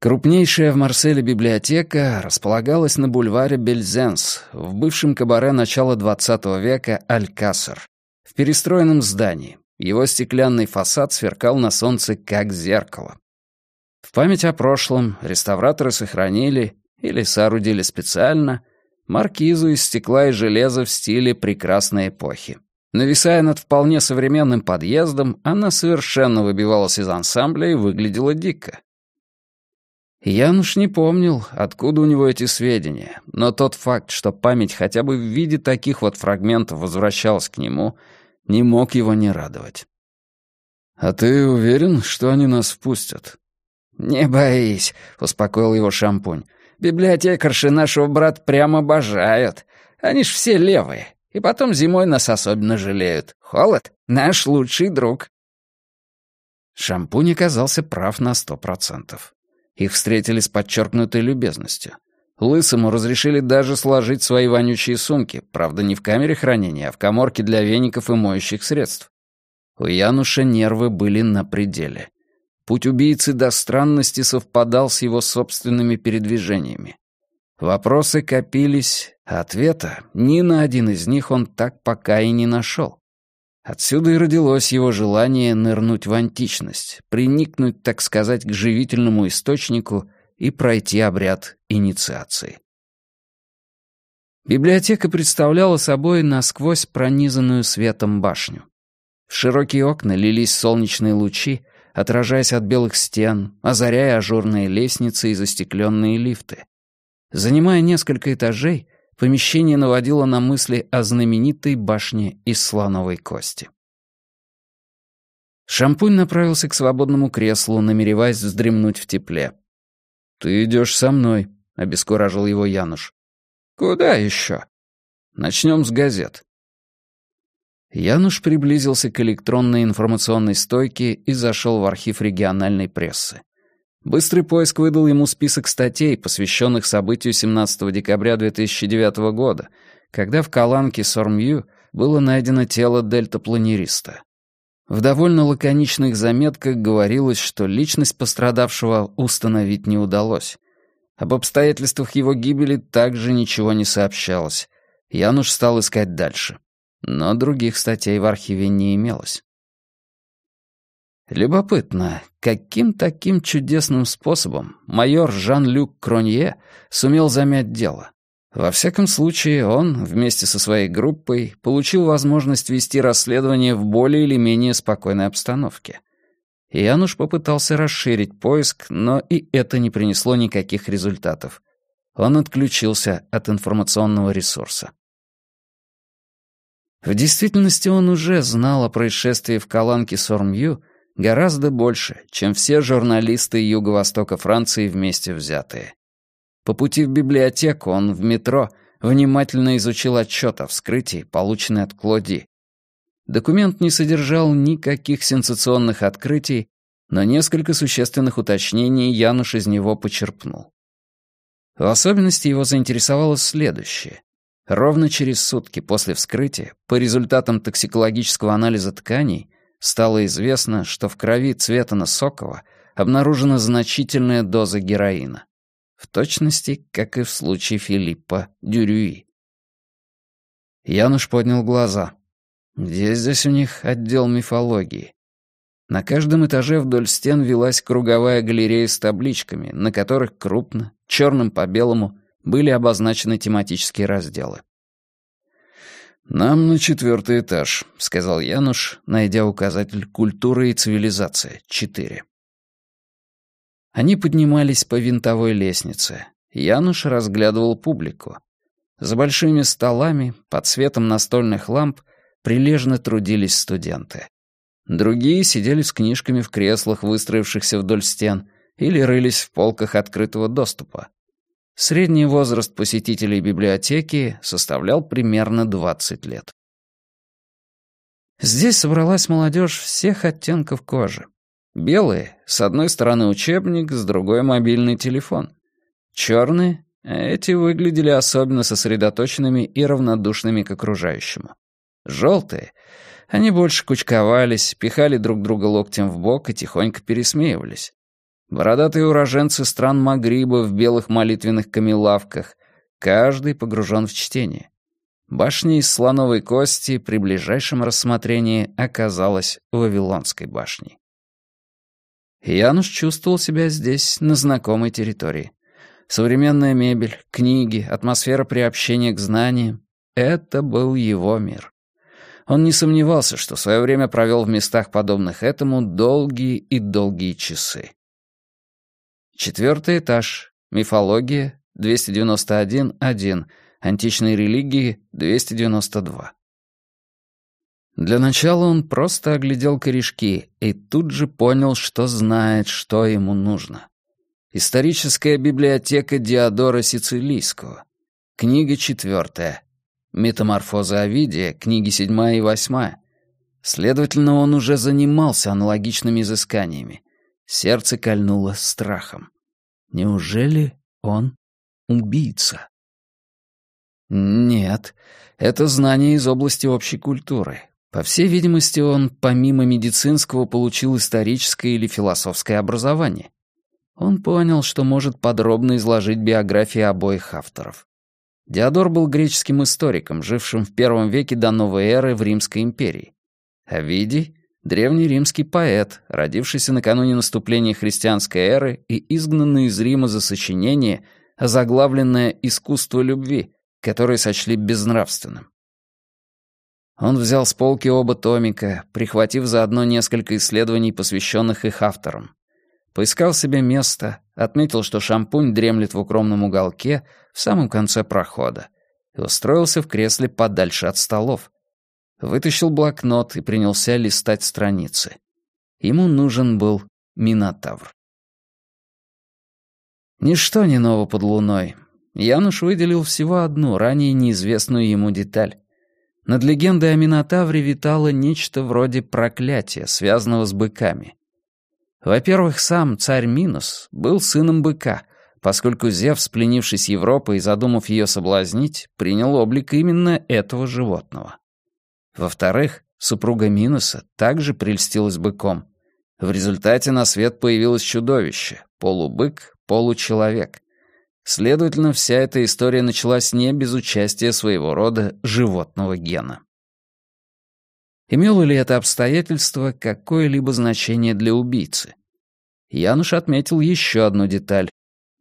Крупнейшая в Марселе библиотека располагалась на бульваре Бельзенс, в бывшем кабаре начала XX века Алькасар, в перестроенном здании. Его стеклянный фасад сверкал на солнце, как зеркало. В память о прошлом реставраторы сохранили, или соорудили специально, маркизу из стекла и железа в стиле прекрасной эпохи. Нависая над вполне современным подъездом, она совершенно выбивалась из ансамбля и выглядела дико. Януш не помнил, откуда у него эти сведения, но тот факт, что память хотя бы в виде таких вот фрагментов возвращалась к нему, не мог его не радовать. «А ты уверен, что они нас впустят?» «Не боись», — успокоил его шампунь. «Библиотекарши нашего брата прямо обожают. Они ж все левые. И потом зимой нас особенно жалеют. Холод — наш лучший друг». Шампунь оказался прав на сто процентов. Их встретили с подчеркнутой любезностью. Лысому разрешили даже сложить свои вонючие сумки, правда, не в камере хранения, а в коморке для веников и моющих средств. У Януша нервы были на пределе. Путь убийцы до странности совпадал с его собственными передвижениями. Вопросы копились, а ответа ни на один из них он так пока и не нашел. Отсюда и родилось его желание нырнуть в античность, приникнуть, так сказать, к живительному источнику и пройти обряд инициации. Библиотека представляла собой насквозь пронизанную светом башню. В широкие окна лились солнечные лучи, отражаясь от белых стен, озаряя ажурные лестницы и застекленные лифты. Занимая несколько этажей, помещение наводило на мысли о знаменитой башне из слоновой кости. Шампунь направился к свободному креслу, намереваясь вздремнуть в тепле. «Ты идешь со мной», — обескуражил его Януш. «Куда еще?» «Начнем с газет». Януш приблизился к электронной информационной стойке и зашел в архив региональной прессы. Быстрый поиск выдал ему список статей, посвященных событию 17 декабря 2009 года, когда в Каланке Сормью было найдено тело дельтапланериста. В довольно лаконичных заметках говорилось, что личность пострадавшего установить не удалось. Об обстоятельствах его гибели также ничего не сообщалось. Януш стал искать дальше. Но других статей в архиве не имелось. Любопытно, каким таким чудесным способом майор Жан-Люк Кронье сумел замять дело. Во всяком случае, он, вместе со своей группой, получил возможность вести расследование в более или менее спокойной обстановке. Януш попытался расширить поиск, но и это не принесло никаких результатов. Он отключился от информационного ресурса. В действительности он уже знал о происшествии в Каланке Сормью Гораздо больше, чем все журналисты Юго-Востока Франции вместе взятые. По пути в библиотеку он в метро внимательно изучил отчет о вскрытии, полученный от Клоди. Документ не содержал никаких сенсационных открытий, но несколько существенных уточнений Януш из него почерпнул. В особенности его заинтересовало следующее. Ровно через сутки после вскрытия, по результатам токсикологического анализа тканей, стало известно, что в крови Цветана Сокова обнаружена значительная доза героина. В точности, как и в случае Филиппа Дюрюи. Януш поднял глаза. Где здесь у них отдел мифологии? На каждом этаже вдоль стен велась круговая галерея с табличками, на которых крупно, черным по белому, были обозначены тематические разделы. «Нам на четвертый этаж», — сказал Януш, найдя указатель «Культура и цивилизация. 4». Они поднимались по винтовой лестнице. Януш разглядывал публику. За большими столами, под светом настольных ламп, прилежно трудились студенты. Другие сидели с книжками в креслах, выстроившихся вдоль стен, или рылись в полках открытого доступа. Средний возраст посетителей библиотеки составлял примерно 20 лет. Здесь собралась молодежь всех оттенков кожи. Белые — с одной стороны учебник, с другой — мобильный телефон. Черные — эти выглядели особенно сосредоточенными и равнодушными к окружающему. Желтые — они больше кучковались, пихали друг друга локтем в бок и тихонько пересмеивались. Бородатые уроженцы стран Магриба в белых молитвенных камелавках, каждый погружен в чтение. Башня из слоновой кости при ближайшем рассмотрении оказалась Вавилонской башней. Януш чувствовал себя здесь, на знакомой территории. Современная мебель, книги, атмосфера приобщения к знаниям — это был его мир. Он не сомневался, что свое время провел в местах, подобных этому, долгие и долгие часы. Четвертый этаж. Мифология. 291.1. Античные религии. 292. Для начала он просто оглядел корешки и тут же понял, что знает, что ему нужно. Историческая библиотека Диодора Сицилийского. Книга четвертая. Метаморфоза Овидия, книги седьмая и восьмая. Следовательно, он уже занимался аналогичными изысканиями. Сердце кольнуло страхом. Неужели он убийца? Нет, это знание из области общей культуры. По всей видимости, он помимо медицинского получил историческое или философское образование. Он понял, что может подробно изложить биографии обоих авторов. Диодор был греческим историком, жившим в первом веке до новой эры в Римской империи. Овидий — древний римский поэт, родившийся накануне наступления христианской эры и изгнанный из Рима за сочинение, озаглавленное «Искусство любви», которое сочли безнравственным. Он взял с полки оба томика, прихватив заодно несколько исследований, посвященных их авторам. Поискал себе место, отметил, что шампунь дремлет в укромном уголке в самом конце прохода и устроился в кресле подальше от столов. Вытащил блокнот и принялся листать страницы. Ему нужен был Минотавр. Ничто не ново под луной. Януш выделил всего одну, ранее неизвестную ему деталь. Над легендой о Минотавре витало нечто вроде проклятия, связанного с быками. Во-первых, сам царь Минос был сыном быка, поскольку Зевс, пленившись Европой и задумав ее соблазнить, принял облик именно этого животного. Во-вторых, супруга Миноса также прельстилась быком. В результате на свет появилось чудовище — полубык, получеловек. Следовательно, вся эта история началась не без участия своего рода животного гена. Имело ли это обстоятельство какое-либо значение для убийцы? Януш отметил еще одну деталь.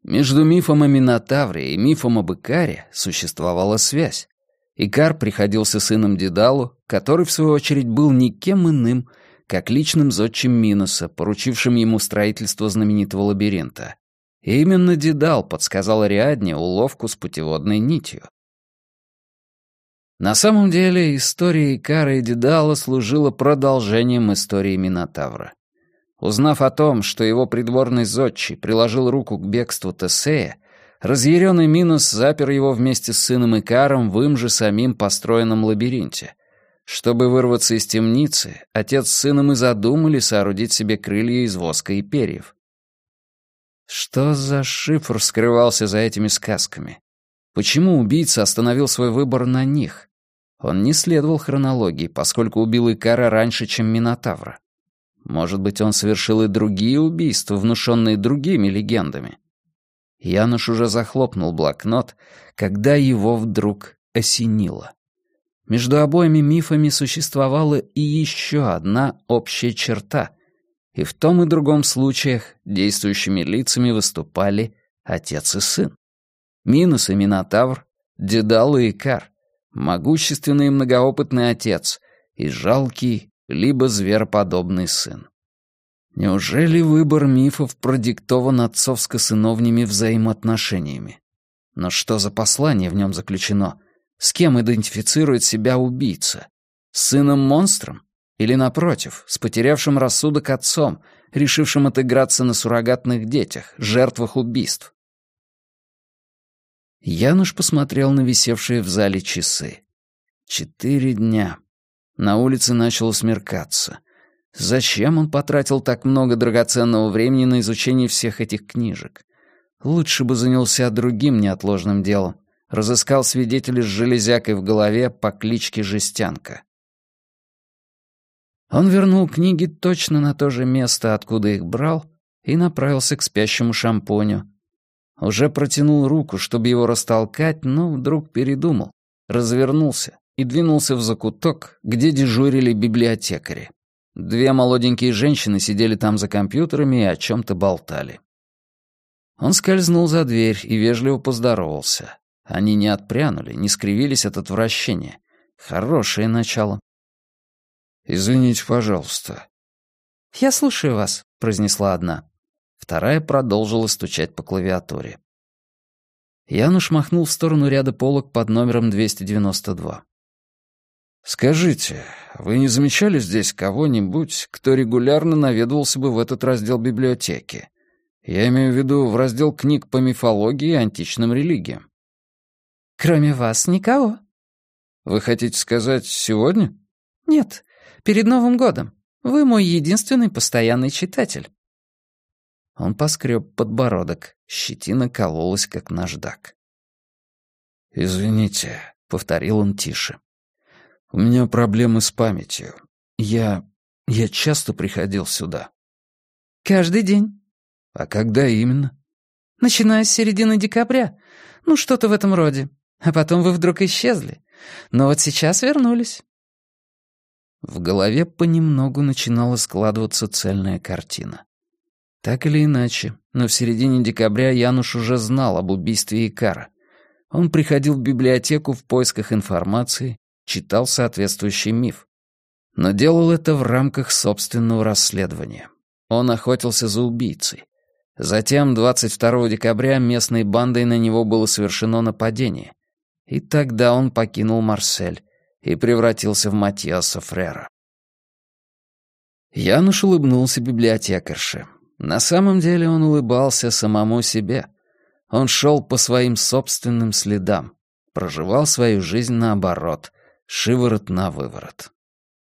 Между мифом о Минотавре и мифом об Икаре существовала связь. Икар приходился сыном Дедалу, который, в свою очередь, был никем иным, как личным зодчим Минуса, поручившим ему строительство знаменитого лабиринта. И именно Дедал подсказал Ариадне уловку с путеводной нитью. На самом деле история Икара и Дедала служила продолжением истории Минотавра. Узнав о том, что его придворный зодчий приложил руку к бегству Тесея, разъяренный Минус запер его вместе с сыном Икаром в им же самим построенном лабиринте. Чтобы вырваться из темницы, отец с сыном и задумали соорудить себе крылья из воска и перьев. Что за шифр скрывался за этими сказками? Почему убийца остановил свой выбор на них? Он не следовал хронологии, поскольку убил Икара раньше, чем Минотавра. Может быть, он совершил и другие убийства, внушенные другими легендами. Януш уже захлопнул блокнот, когда его вдруг осенило. Между обоими мифами существовала и еще одна общая черта. И в том и другом случаях действующими лицами выступали отец и сын. Минус и Минотавр, Дедал и Икар — могущественный и многоопытный отец и жалкий, либо звероподобный сын. Неужели выбор мифов продиктован отцовско-сыновними взаимоотношениями? Но что за послание в нем заключено? С кем идентифицирует себя убийца? С сыном-монстром? Или, напротив, с потерявшим рассудок отцом, решившим отыграться на суррогатных детях, жертвах убийств? Януш посмотрел на висевшие в зале часы. Четыре дня. На улице начало смеркаться. Зачем он потратил так много драгоценного времени на изучение всех этих книжек? Лучше бы занялся другим неотложным делом. Разыскал свидетелей с железякой в голове по кличке Жестянка. Он вернул книги точно на то же место, откуда их брал, и направился к спящему шампуню. Уже протянул руку, чтобы его растолкать, но вдруг передумал, развернулся и двинулся в закуток, где дежурили библиотекари. Две молоденькие женщины сидели там за компьютерами и о чем-то болтали. Он скользнул за дверь и вежливо поздоровался. Они не отпрянули, не скривились от отвращения. Хорошее начало. «Извините, пожалуйста». «Я слушаю вас», — произнесла одна. Вторая продолжила стучать по клавиатуре. Януш махнул в сторону ряда полок под номером 292. «Скажите, вы не замечали здесь кого-нибудь, кто регулярно наведывался бы в этот раздел библиотеки? Я имею в виду в раздел книг по мифологии и античным религиям». «Кроме вас никого». «Вы хотите сказать, сегодня?» «Нет, перед Новым годом. Вы мой единственный постоянный читатель». Он поскреб подбородок, щетина кололась, как наждак. «Извините», — повторил он тише. У меня проблемы с памятью. Я... я часто приходил сюда. Каждый день. А когда именно? Начиная с середины декабря. Ну, что-то в этом роде. А потом вы вдруг исчезли. Но вот сейчас вернулись. В голове понемногу начинала складываться цельная картина. Так или иначе, но в середине декабря Януш уже знал об убийстве Икара. Он приходил в библиотеку в поисках информации, читал соответствующий миф. Но делал это в рамках собственного расследования. Он охотился за убийцей. Затем, 22 декабря, местной бандой на него было совершено нападение. И тогда он покинул Марсель и превратился в Матиаса Фрера. Януш улыбнулся библиотекарше. На самом деле он улыбался самому себе. Он шел по своим собственным следам, проживал свою жизнь наоборот, шиворот на выворот.